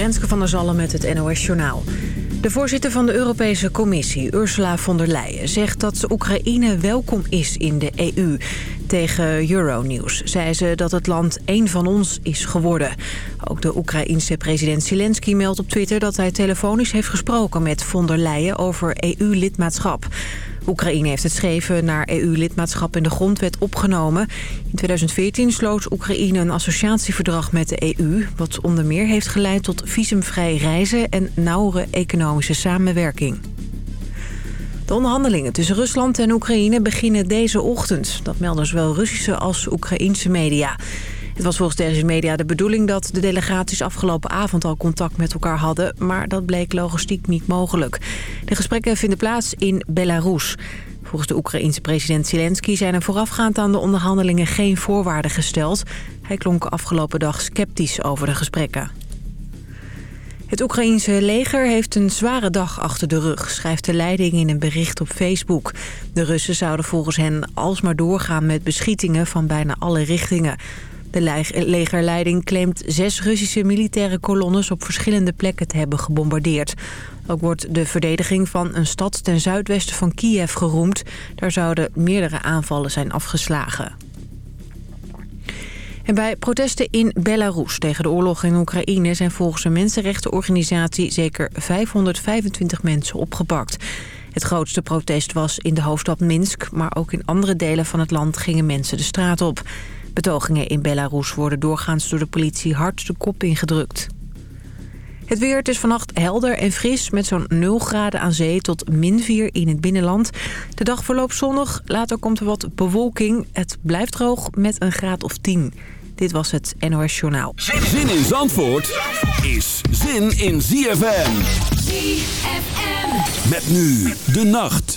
Renske van der Zallen met het NOS Journaal. De voorzitter van de Europese Commissie, Ursula von der Leyen... zegt dat Oekraïne welkom is in de EU. Tegen Euronews zei ze dat het land één van ons is geworden. Ook de Oekraïense president Zelensky meldt op Twitter... dat hij telefonisch heeft gesproken met von der Leyen over EU-lidmaatschap. Oekraïne heeft het schreven naar EU-lidmaatschap in de grondwet opgenomen. In 2014 sloot Oekraïne een associatieverdrag met de EU... wat onder meer heeft geleid tot visumvrij reizen en nauwere economische samenwerking. De onderhandelingen tussen Rusland en Oekraïne beginnen deze ochtend. Dat melden zowel Russische als Oekraïense media. Het was volgens deze media de bedoeling dat de delegaties afgelopen avond al contact met elkaar hadden, maar dat bleek logistiek niet mogelijk. De gesprekken vinden plaats in Belarus. Volgens de Oekraïense president Zelensky zijn er voorafgaand aan de onderhandelingen geen voorwaarden gesteld. Hij klonk afgelopen dag sceptisch over de gesprekken. Het Oekraïense leger heeft een zware dag achter de rug, schrijft de leiding in een bericht op Facebook. De Russen zouden volgens hen alsmaar doorgaan met beschietingen van bijna alle richtingen. De legerleiding claimt zes Russische militaire kolonnes op verschillende plekken te hebben gebombardeerd. Ook wordt de verdediging van een stad ten zuidwesten van Kiev geroemd. Daar zouden meerdere aanvallen zijn afgeslagen. En bij protesten in Belarus tegen de oorlog in Oekraïne... zijn volgens een mensenrechtenorganisatie zeker 525 mensen opgepakt. Het grootste protest was in de hoofdstad Minsk... maar ook in andere delen van het land gingen mensen de straat op. Betogingen in Belarus worden doorgaans door de politie hard de kop ingedrukt. Het weer, het is vannacht helder en fris met zo'n 0 graden aan zee tot min 4 in het binnenland. De dag verloopt zonnig, later komt er wat bewolking. Het blijft droog met een graad of 10. Dit was het NOS Journaal. Zin in Zandvoort is zin in ZFM. ZFM. Met nu de nacht.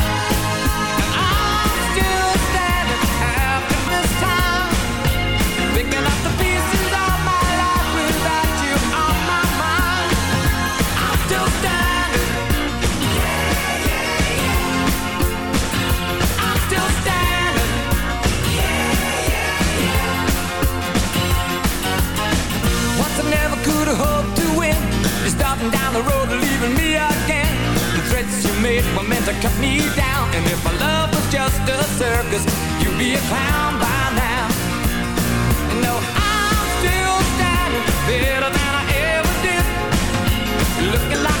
You're down the road, leaving me again. The threats you made were meant to cut me down. And if my love was just a circus, you'd be a clown by now. No, I'm still standing better than I ever did. Looking like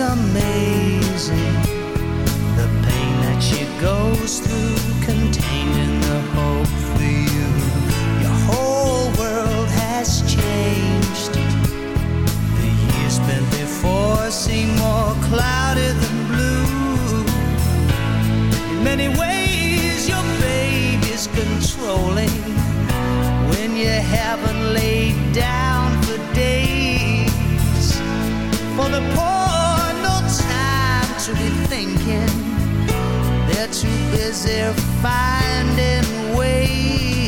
are made They're too busy finding ways.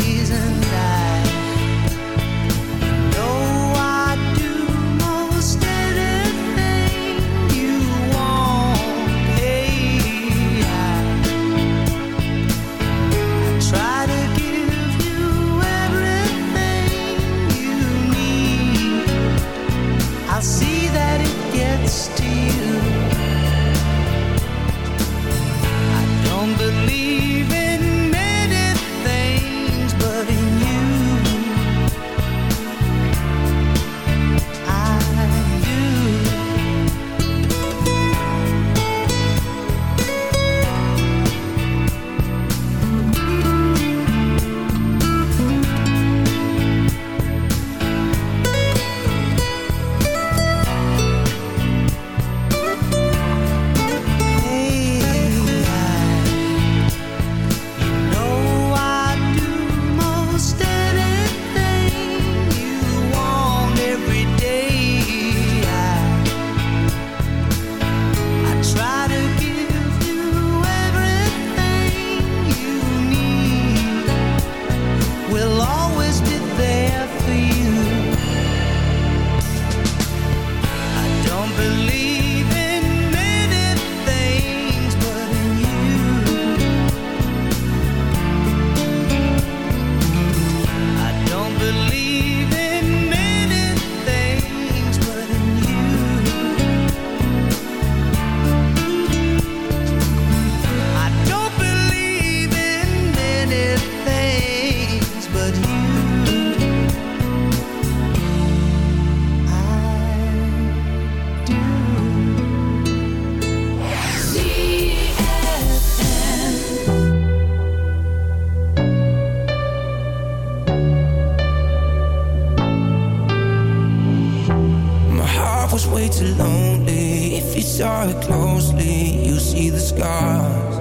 was way too lonely. If you saw it closely, you see the scars.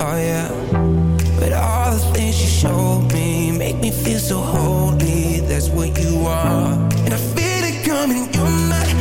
Oh yeah. But all the things you showed me make me feel so holy. That's what you are, and I feel it coming. You're my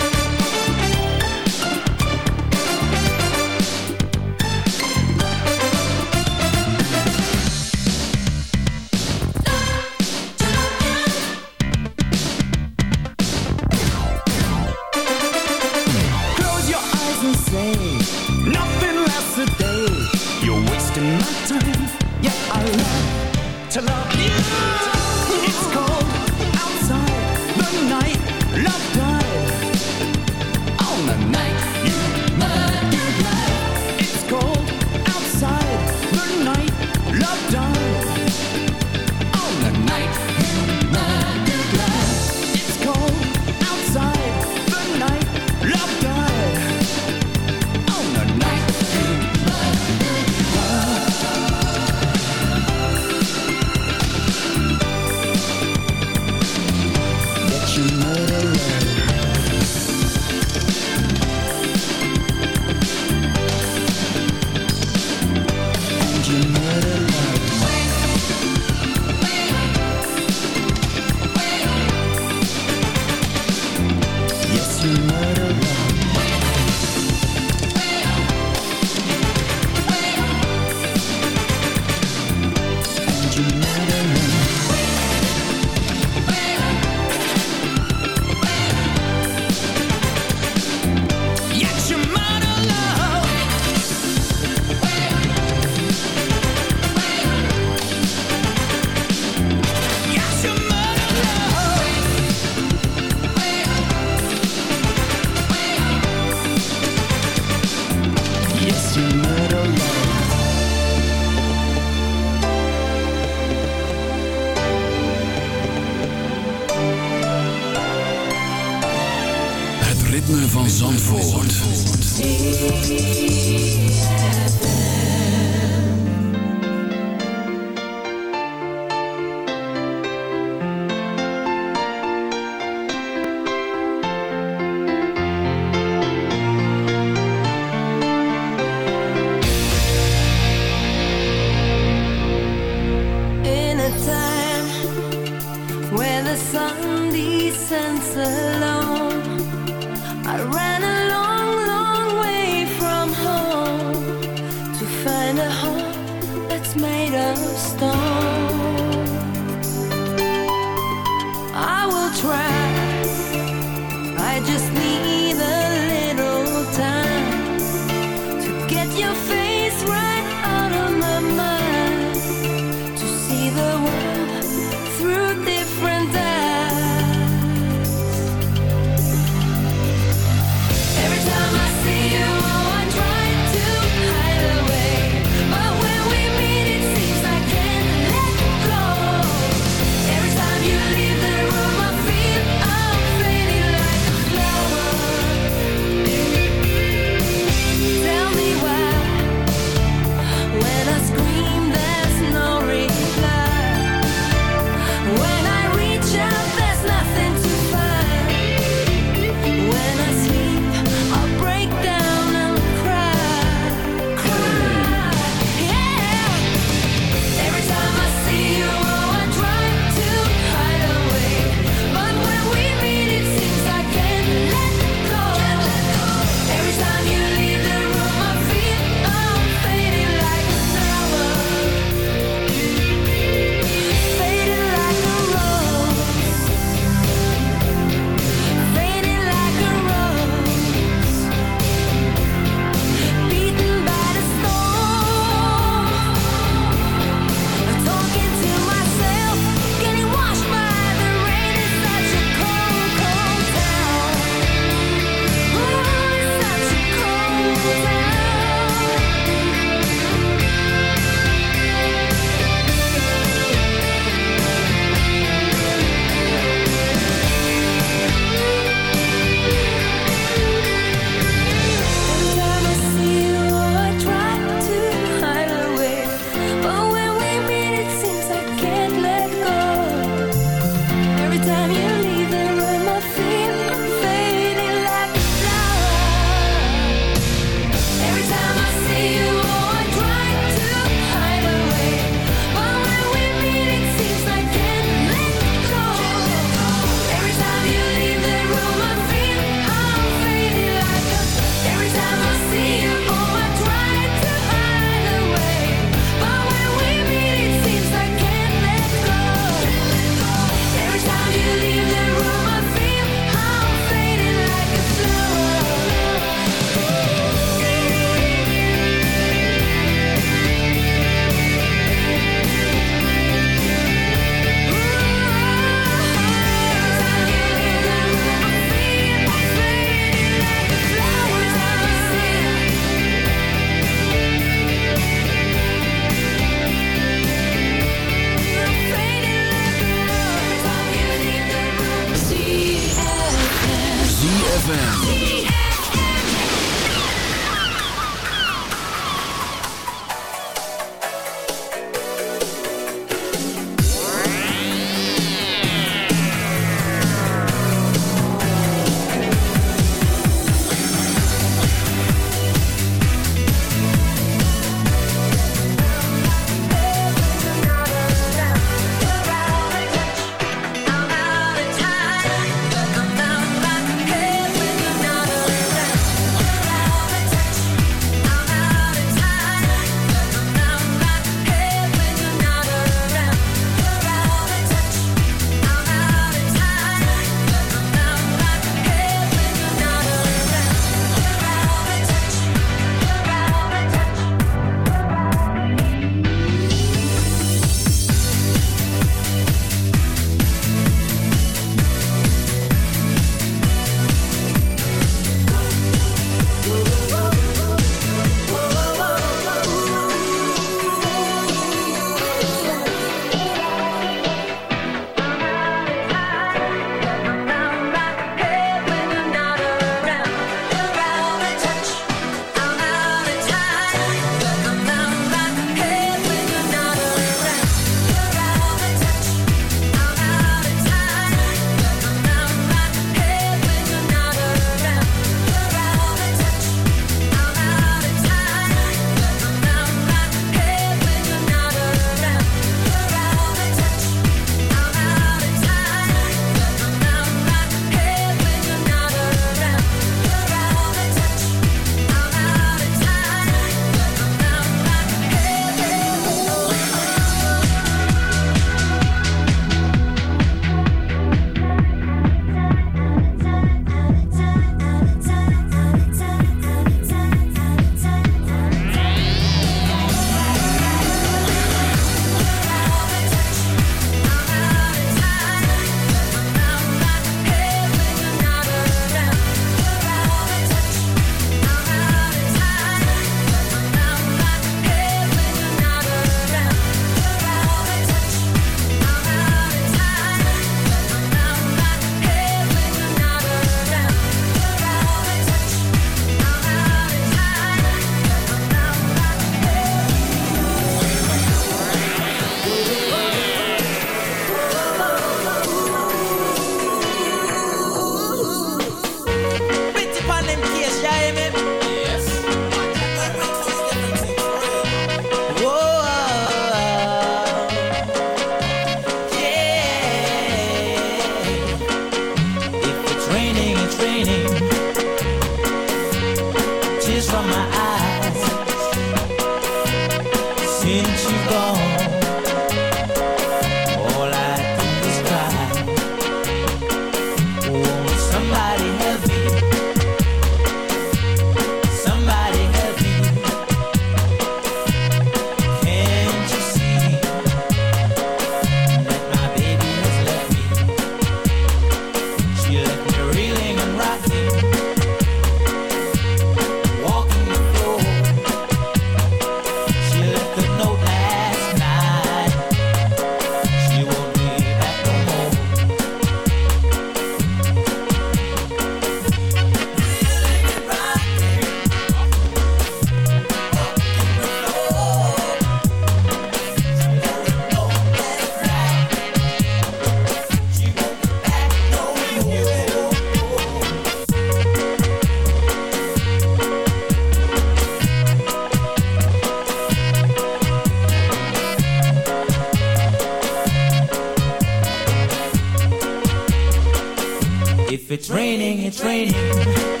raining,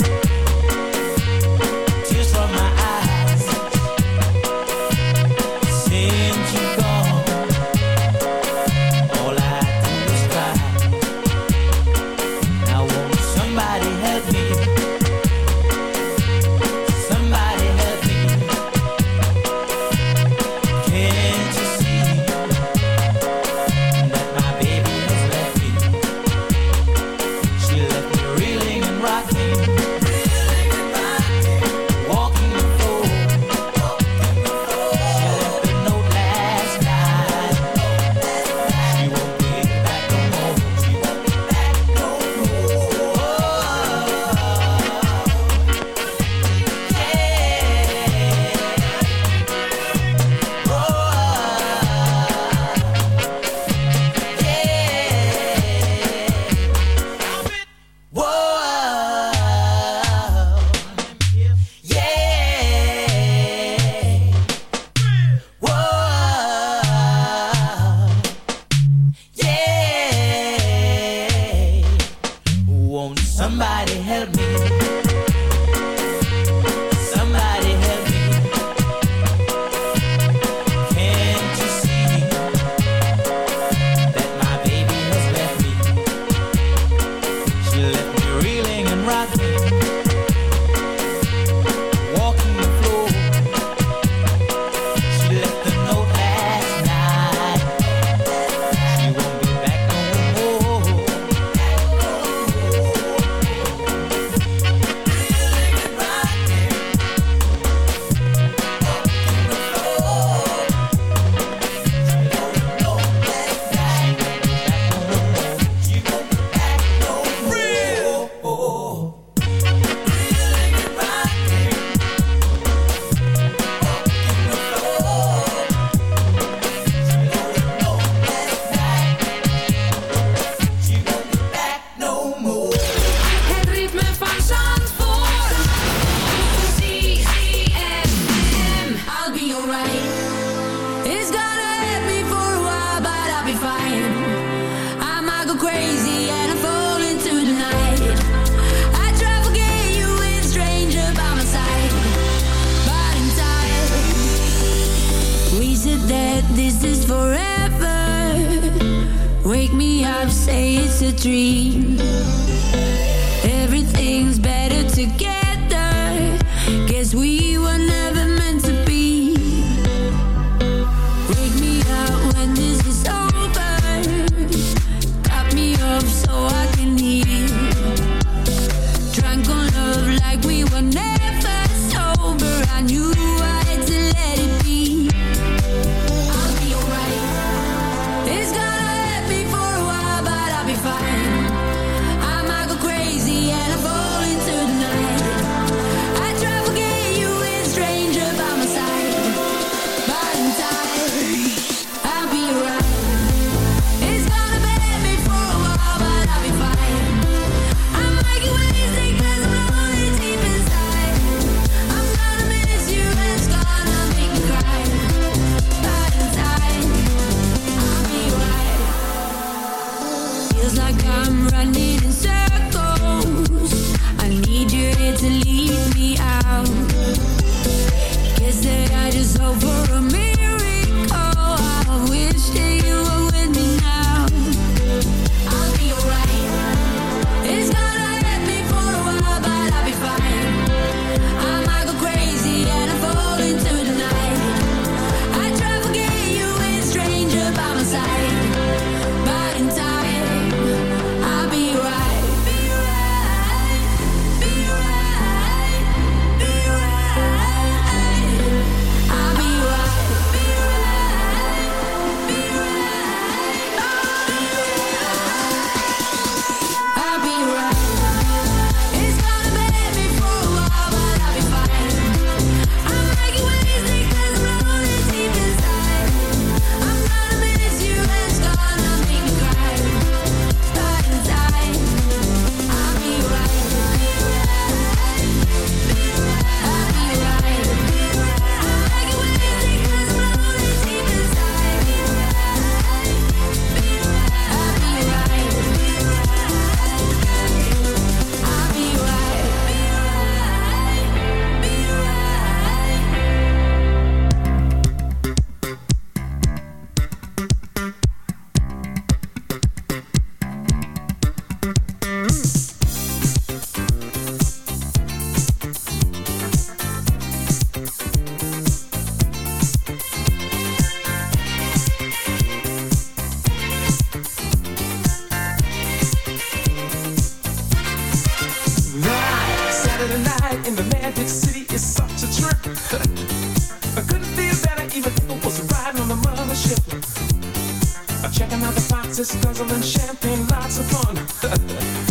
over. Roses, guzzling champagne, lots of fun.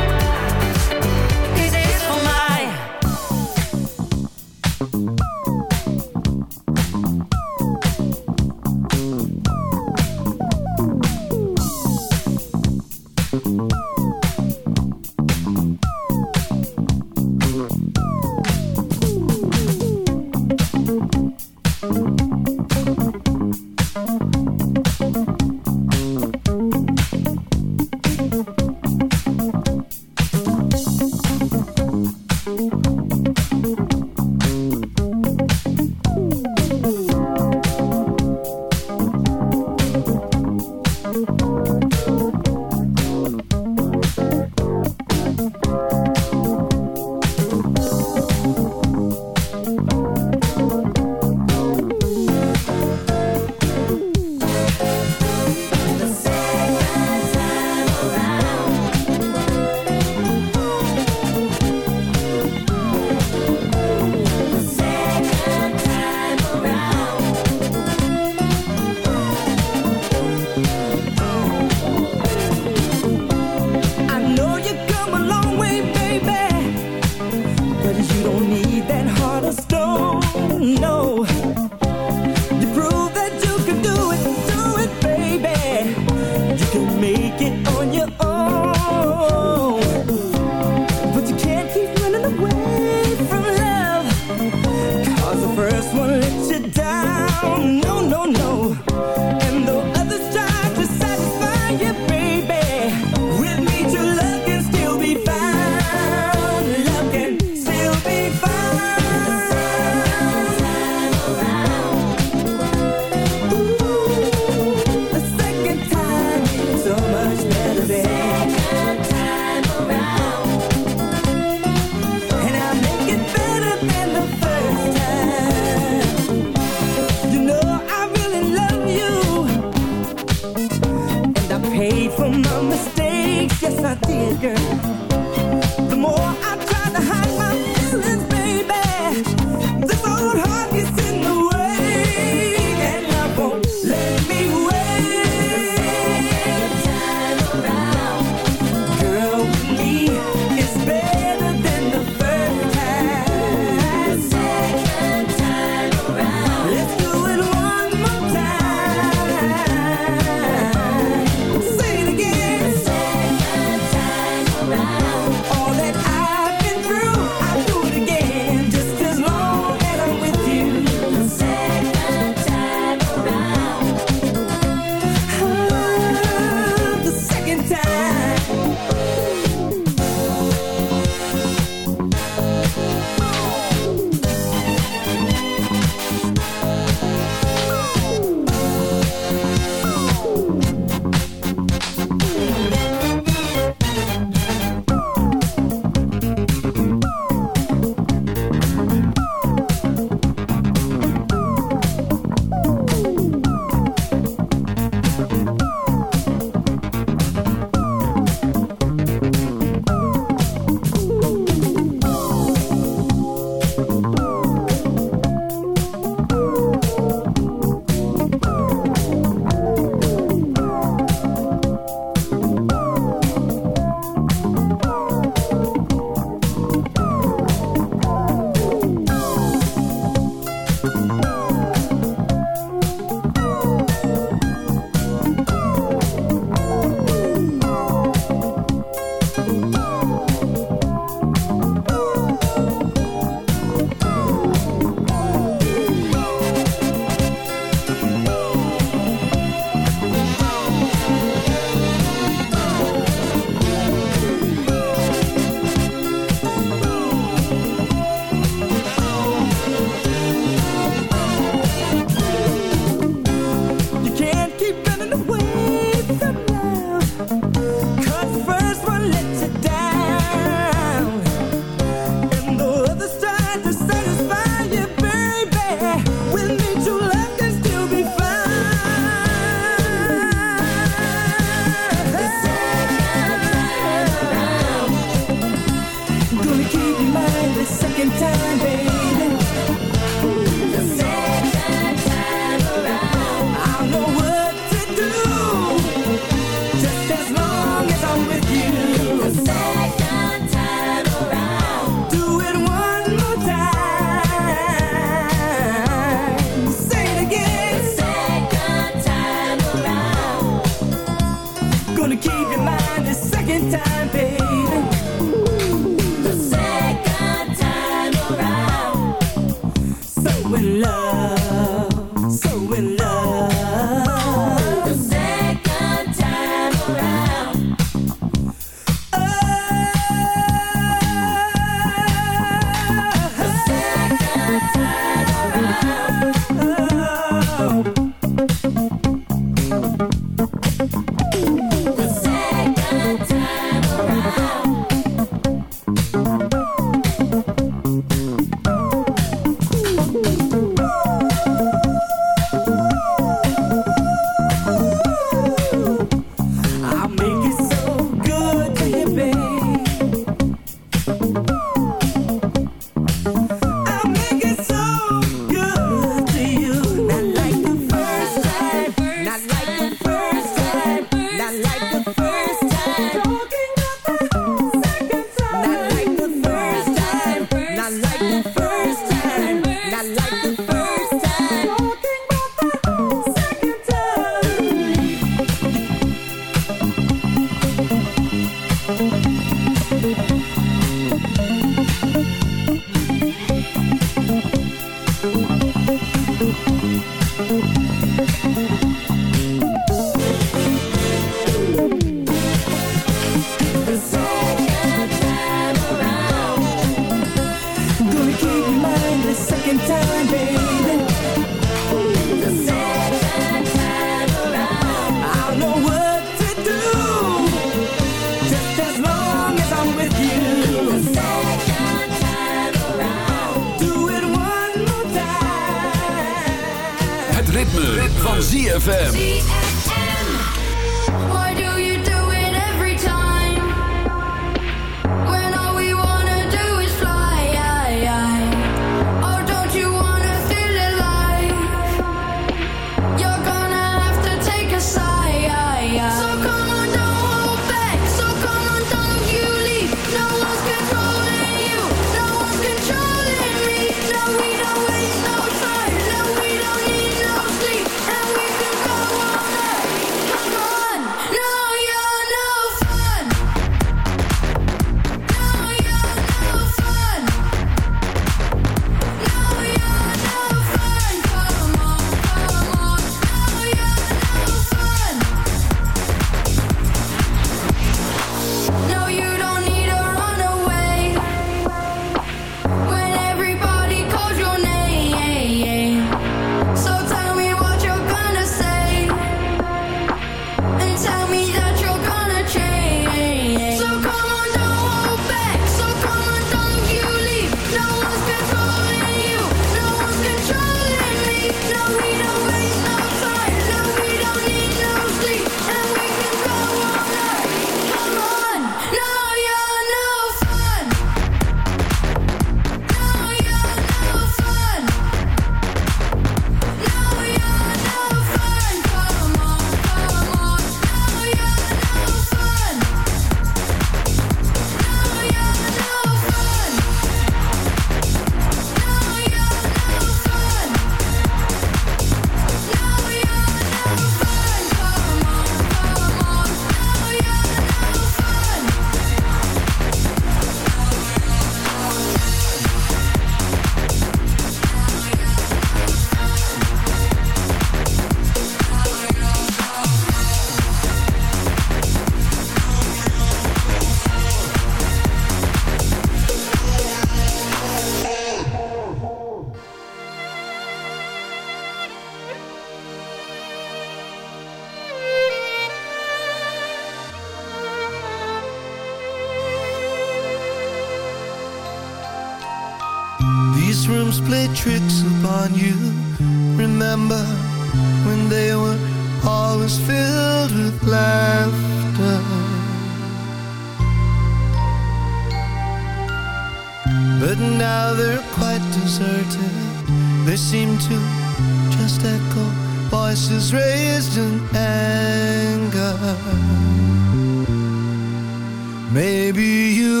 Maybe you